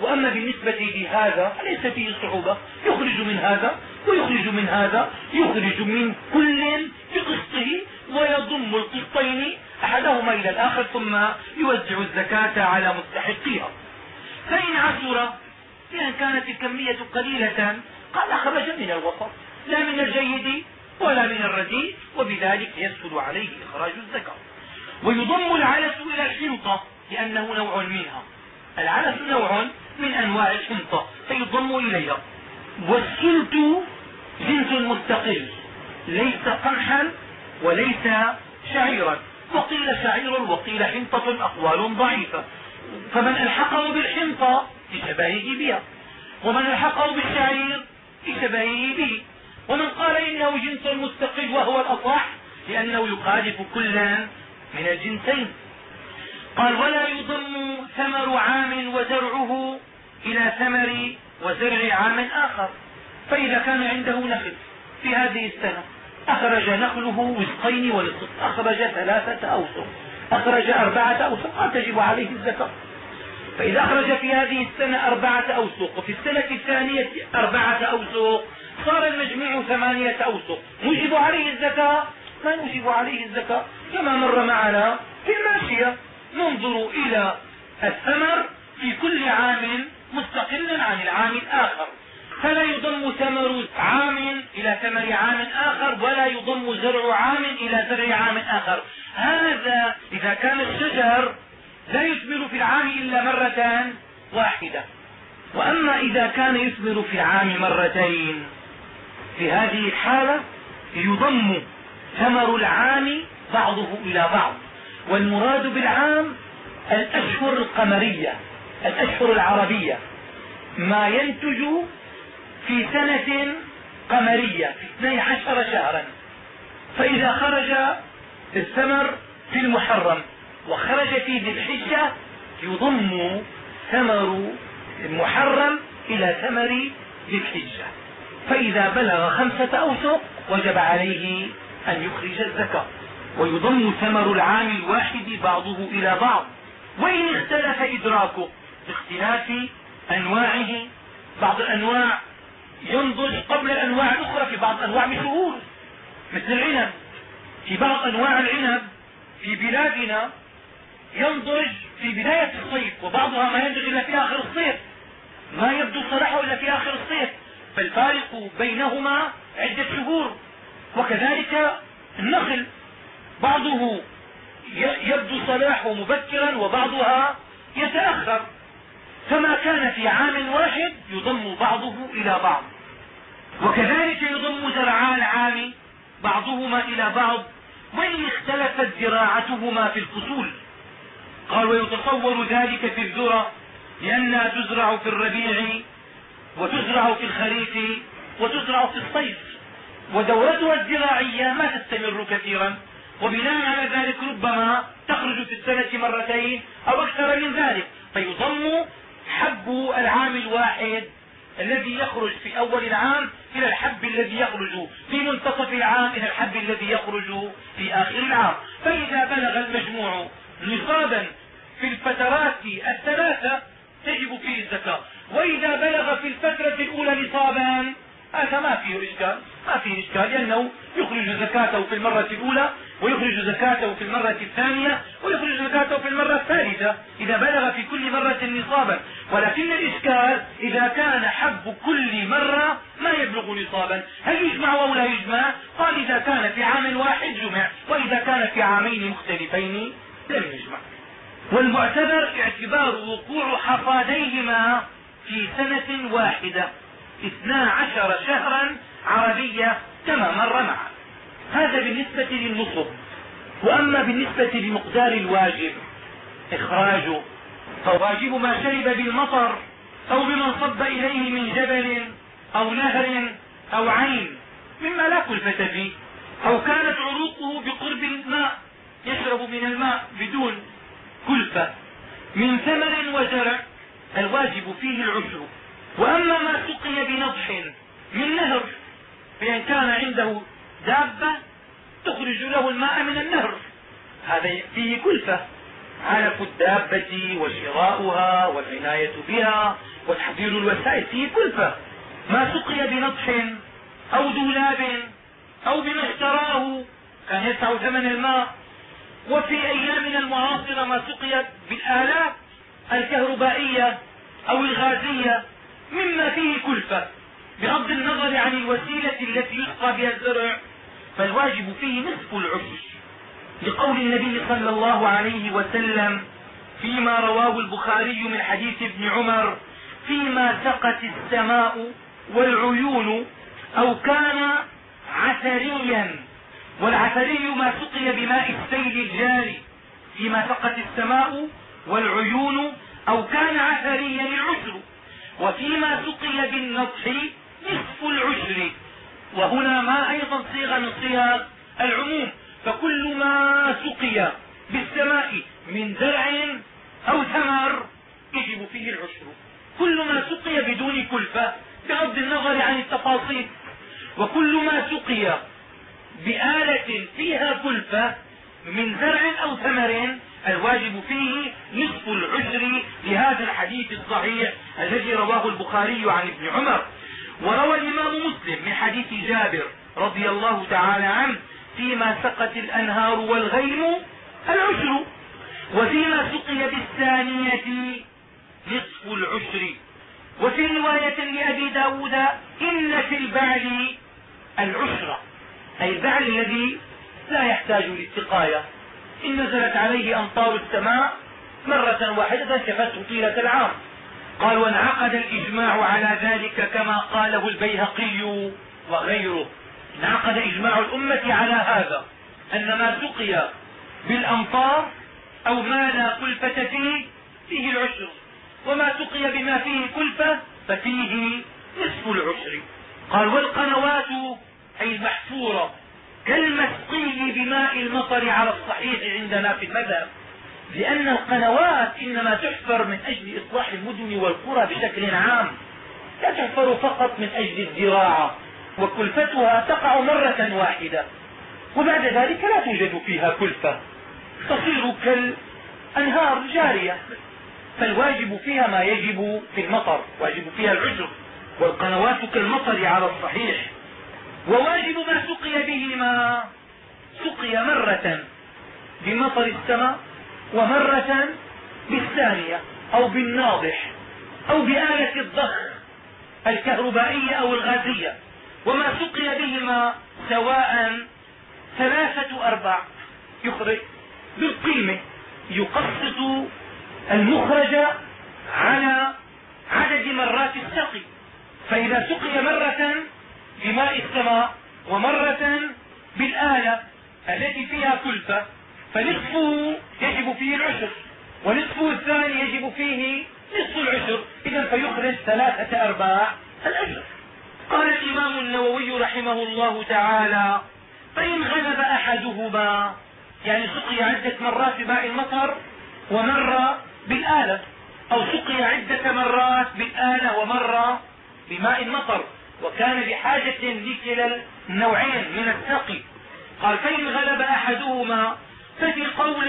Speaker 1: وأما بالنسبة لهذا ليس فيه صعوبة. يخرج من هذا ويخرج من هذا. يخرج من كل بقسطه ويضم القسطين أحدهما إلى الآخر ثم يوزع الزكاة على مستحقيها. فإن عثر بأن كانت الكمية قليلة قال خرج من الوسط لا من الجيد ولا من الرديء وبذلك يسهل عليه إخراج الزكاة ويضم العلس إلى الحنطة لأنه نوع منها. العلس نوع من أنواع الحنطة فيضم إليها. والسلت جنس مستقل ليس قمحا وليس شعيرا. وقيل شعير وقيل حنطة أقوال ضعيفة. فمن الحقه بالحنطة لشبهه بها ومن الحقه بالشعير لشبهه به ومن قال إنه جنس مستقل وهو الأصح لأنه يخالف كلا من الجنسين. قال ولا يضم ثمر عام وزرعه إلى ثمر وزرع عام آخر. فإذا كان عنده نخل في هذه السنة أخرج نخله وسقين ونصف أخرج ثلاثة أوسق. أخرج أربعة أوسق تجب عليه الزكاة فإذا أخرج في هذه السنة أربعة أوسق وفي السنة الثانية أربعة أوسق صار المجموع ثمانية أوسق نجب عليه الزكاة ما نجب عليه الزكاة كما مر معنا في الماشية ننظر إلى الثمر في كل عام مستقلا عن العام الآخر. فلا يضم ثمر عام إلى ثمر عام آخر ولا يضم زرع عام إلى زرع عام آخر. هذا إذا كان الشجر لا يثمر في العام إلا مرة واحدة. وأما إذا كان يثمر في العام مرتين في هذه الحالة يضم ثمر العام بعضه إلى بعض. والمراد بالعام الأشهر القمرية الأشهر العربية. ما ينتج في سنة قمرية في اثني عشر شهرا. فإذا خرج الثمر في المحرم وخرج في ذي الحجة يضم ثمر المحرم إلى ثمر ذي الحجة. فإذا بلغ خمسة أوسق وجب عليه أن يخرج الزكاة. ويضم ثمر العام الواحد بعضه إلى بعض. وإن اختلف إدراكه باختلاف أنواعه بعض الأنواع ينضج قبل الأنواع الأخرى في بعض أنواع بشهور مثل العنب. في بعض أنواع العنب في بلادنا ينضج في بداية الصيف وبعضها ما ينضج إلا في آخر الصيف. ما يبدو صلاحه إلا في آخر الصيف. فالفارق بينهما عدة شهور. وكذلك النخل. بعضه يبدو صلاحه مبكرا وبعضها يتأخر. فما كان في عام واحد يضم بعضه إلى بعض. وكذلك يضم زرعا العام بعضهما إلى بعض. وإن اختلفت زراعتهما في الفصول؟ قال ويتصور ذلك في الذرة لأنها تزرع في الربيع وتزرع في الخريف وتزرع في الصيف. ودورتها الزراعية ما تستمر كثيرا. وبناء على ذلك ربما تخرج في السنة مرتين أو أكثر من ذلك. فيضم حب العام الواحد الذي يخرج في أول العام إلى الحب الذي يخرج في منتصف العام إلى الحب الذي يخرج في آخر العام. فإذا بلغ المجموع نصابا في الفترات الثلاثة تجب فيه الزكاة. وإذا بلغ في الفترة الأولى نصابا هذا ما فيه إشكال ما فيه إشكال لأنه يخرج زكاته في المرة الأولى ويخرج زكاته في المرة الثانية ويخرج زكاته في المرة الثالثة إذا بلغ في كل مرة نصابا. ولكن الإشكال إذا كان حب كل مرة ما يبلغ نصابا. هل يجمع أو لا يجمع؟ قال إذا كان في عام واحد جمع وإذا كان في عامين مختلفين لم يجمع. والمعتبر اعتبار وقوع حصاديهما في سنة واحدة اثنا عشر شهرا عربية كما مر معنا. هذا بالنسبة للنصب. وأما بالنسبة لمقدار الواجب إخراجه فواجب ما شرب بالمطر أو بمن صب إليه من جبل أو نهر أو عين مما لا كلفة فيه. أو كانت عروقه بقرب الماء يشرب من الماء بدون كلفة. من ثمر وزرع الواجب فيه العشر. وأما ما سقي بنضح من نهر بأن كان عنده دابة تخرج له الماء من النهر. هذا فيه كلفة. علف الدابة وشراؤها والعناية بها وتحضير الوسائل فيه كلفة. ما سقي بنضح أو دولاب أو بما اشتراه كان يدفع ثمن الماء. وفي أيامنا المعاصرة ما سقي بالآلات الكهربائية أو الغازية. مما فيه كلفة. بغض النظر عن الوسيلة التي يسقى بها الزرع فالواجب فيه نصف العشر لقول النبي صلى الله عليه وسلم فيما رواه البخاري من حديث ابن عمر فيما سقت السماء والعيون أو كان عثريا. والعثري ما سقي بماء السيل الجاري فيما سقت السماء والعيون أو كان عثريا العشر. وفيما سقي بالنضح نصف العشر. وهنا ما أيضا صيغة من صيغ العموم فكل ما سقي بالسماء من زرع أو ثمر يجب فيه العشر. كل ما سقي بدون كلفة بغض النظر عن التفاصيل. وكل ما سقي بآلة فيها كلفة من زرع أو ثمر الواجب فيه نصف العشر لهذا الحديث الصحيح الذي رواه البخاري عن ابن عمر. وروى الإمام مسلم من حديث جابر رضي الله تعالى عنه فيما سقت الأنهار والغيم العشر وفيما سقي بالثانية نصف العشر. وفي رواية لأبي داود إن في البعل العشر. أي البعل الذي لا يحتاج للسقاية إن نزلت عليه أمطار السماء مرة واحدة كفته طيلة العام. قال وانعقد الإجماع على ذلك كما قاله البيهقي وغيره. انعقد إجماع الأمة على هذا أن ما سقي بالأمطار أو ما لا كلفة فيه فيه العشر. وما سقي بما فيه كلفة ففيه نصف العشر. قال والقنوات أي المحفورة كالمسقي بماء المطر على الصحيح عندنا في المذهب. لأن القنوات إنما تحفر من أجل إصلاح المدن والقرى بشكل عام. لا تحفر فقط من أجل الزراعة وكلفتها تقع مرة واحدة. وبعد ذلك لا توجد فيها كلفة. تصير كالأنهار جارية فالواجب فيها ما يجب في المطر واجب فيها العشر والقنوات كالمطر على الصحيح. وواجب ما سقي به ما سقي مرة بمطر السماء. ومرة بالثانية أو بالناضح أو بآلة الضخ الكهربائية أو الغازية. وما سقي بهما سواء ثلاثة أرباع يخرج بالقيمة يقسط المخرج على عدد مرات السقي. فإذا سقي مرة بماء السماء ومرة بالآلة التي فيها كلفة فنصفه يجب فيه العشر ونصفه الثاني يجب فيه نصف العشر إذا فيخرج ثلاثة أرباع العشر قال الإمام النووي رحمه الله تعالى فإن غلب أحدهما يعني سقي عدة مرات بماء المطر ومر بالآلة أو سقي عدة مرات بالآلة ومر بماء المطر وكان بحاجة لكلا النوعين من السقي. قال فإن غلب أحدهما ففي قول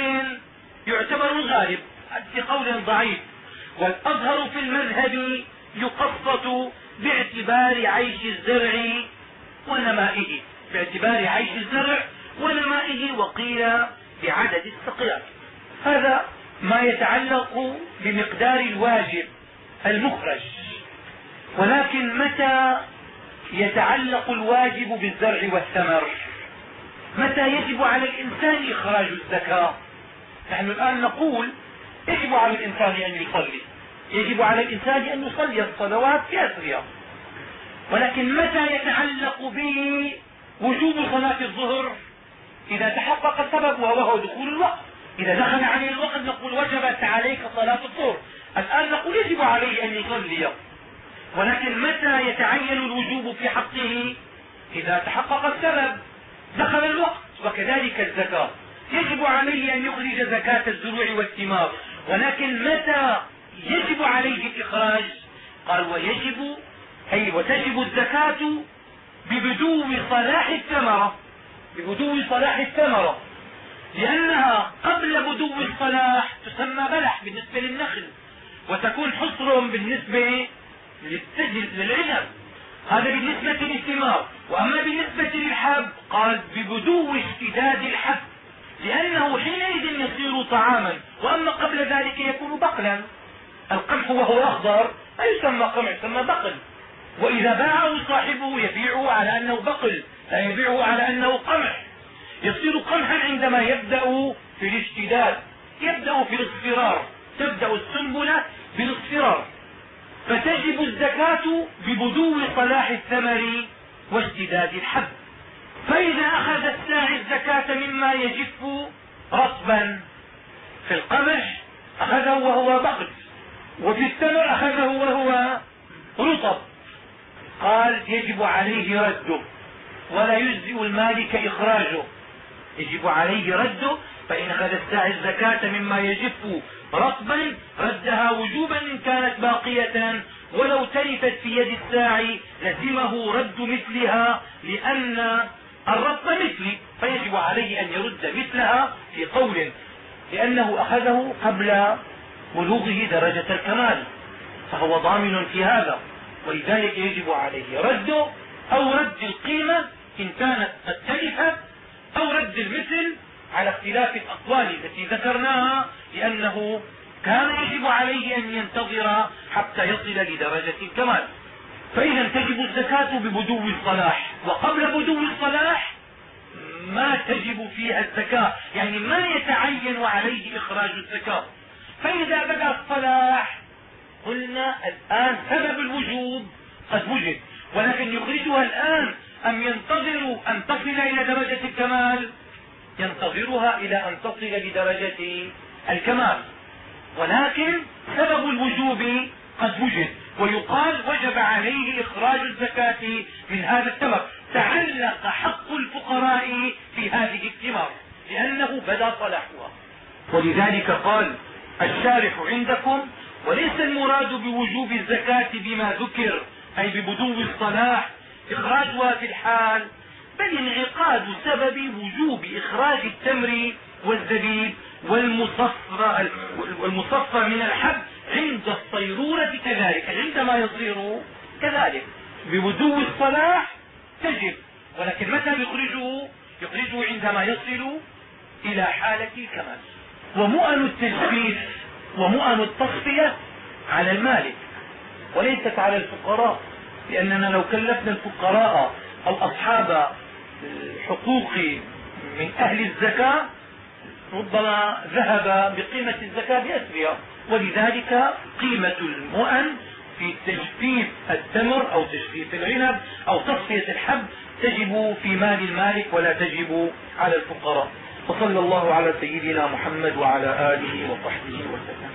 Speaker 1: يعتبر الغالب في قول ضعيف. والأظهر في المذهب يقسط باعتبار عيش الزرع ونمائه. باعتبار عيش الزرع ونمائه وقيل بعدد السقيات. هذا ما يتعلق بمقدار الواجب المخرج. ولكن متى يتعلق الواجب بالزرع والثمر؟ متى يجب على الإنسان إخراج الزكاة نحن الآن نقول يجب على الإنسان أن يصلي. يجب على الإنسان أن يصلي الصلوات أسرها ولكن متى يتعلق به وجوب صلاة الظهر؟ إذا تحقق السبب وهو دخول الوقت. إذا دخل عليه الوقت نقول وجبت عليك صلاة الظهر. الآن نقول يجب عليه أن يصلي. ولكن متى يتعين الوجوب في حقه؟ إذا تحقق السبب. دخل الوقت وكذلك الزكاة. يجب عليه أن يخرج زكاة الزروع والثمار. ولكن متى يجب عليه الإخراج؟ قال ويجب أي وتجب الزكاة ببدو صلاح الثمرة. ببدو صلاح الثمرة. لأنها قبل بدو الصلاح تسمى بلح بالنسبة للنخل وتكون حصر بالنسبة للسجل للعنب. هذا بالنسبة للثمار وأما بالنسبة للحب قال ببدو اشتداد الحب لأنه حينئذ يصير طعاما. وأما قبل ذلك يكون بقلا. القمح وهو أخضر لا يسمى قمح يسمى بقل. وإذا باعه صاحبه يبيعه على أنه بقل لا يبيعه على أنه قمح. يصير قمحا عندما يبدأ في الاشتداد. يبدأ في الاصفرار. تبدأ السنبلة بالاصفرار. فتجب الزكاة ببدو صلاح الثمر واشتداد الحب. فإذا أخذ الساعي الزكاة مما يجف رطبا في القمح أخذه وهو بقل وفي التمر أخذه وهو رطب. قال يجب عليه رده ولا يجزئ المالك إخراجه. يجب عليه رده فإن أخذ الساعي الزكاة مما يجف رطبا ردها وجوبا إن كانت باقية. ولو تلفت في يد الساعي لزمه رد مثلها لأن الرطب مثلي فيجب عليه أن يرد مثلها في قول لأنه أخذه قبل بلوغه درجة الكمال فهو ضامن في هذا ولذلك يجب عليه رده أو رد القيمة إن كانت قد تلفت أو رد المثل على اختلاف الأقوال التي ذكرناها لأنه كان يجب عليه أن ينتظر حتى يصل لدرجة الكمال. فإذا تجب الزكاة ببدو الصلاح. وقبل بدو الصلاح ما تجب فيها الزكاة. يعني ما يتعين عليه إخراج الزكاة. فإذا بدأ الصلاح قلنا الآن سبب الوجوب قد وجد. ولكن يخرجها الآن أم ينتظر أن تصل إلى درجة الكمال؟ ينتظرها إلى أن تصل لدرجة الكمال. ولكن سبب الوجوب قد وجد ويقال وجب عليه إخراج الزكاة من هذا الثمر تعلق حق الفقراء في هذه الثمار لأنه بدا صلاحها. ولذلك قال الشارح عندكم وليس المراد بوجوب الزكاة بما ذكر أي ببدو الصلاح إخراجها في الحال بل انعقاد سبب وجوب إخراج التمر والزبيب والمصفى والمصفى من الحب عند الصيرورة كذلك عندما يصير كذلك. ببدو الصلاح تجب ولكن متى يخرجه يخرجه عندما يصل إلى حالة الكمال. ومؤن التجفيف ومؤن التصفية على المالك وليست على الفقراء لأننا لو كلفنا الفقراء أو أصحاب الحقوق من أهل الزكاة ربما ذهب بقيمة الزكاة بأسرها. ولذلك قيمة المؤن في تجفيف التمر أو تجفيف العنب أو تصفية الحب تجب في مال المالك ولا تجب على الفقراء. وصلى الله على سيدنا محمد وعلى آله وصحبه وسلم.